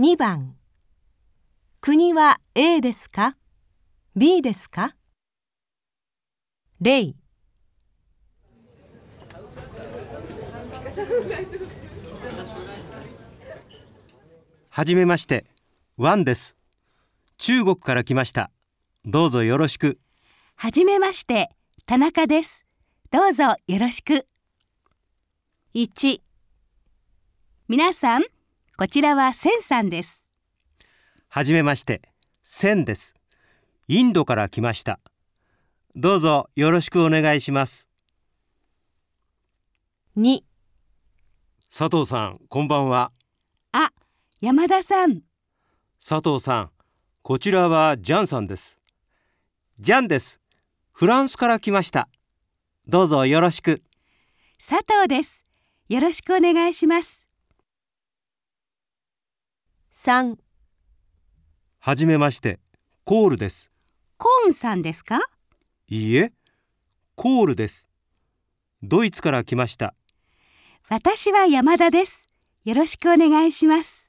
2番国は A ですか ?B ですか？例はじめまして、ワンです。中国から来ました。どうぞよろしく。はじめまして、田中です。どうぞよろしく。1皆さん、こちらはセンさんです。はじめまして、センです。インドから来ました。どうぞよろしくお願いします。2佐藤さん、こんばんは。あ、山田さん。佐藤さん、こちらはジャンさんです。ジャンです。フランスから来ました。どうぞよろしく。佐藤です。よろしくお願いします。3はじめまして、コールです。コーンさんですか？いいえ、コールです。ドイツから来ました。私は山田です。よろしくお願いします。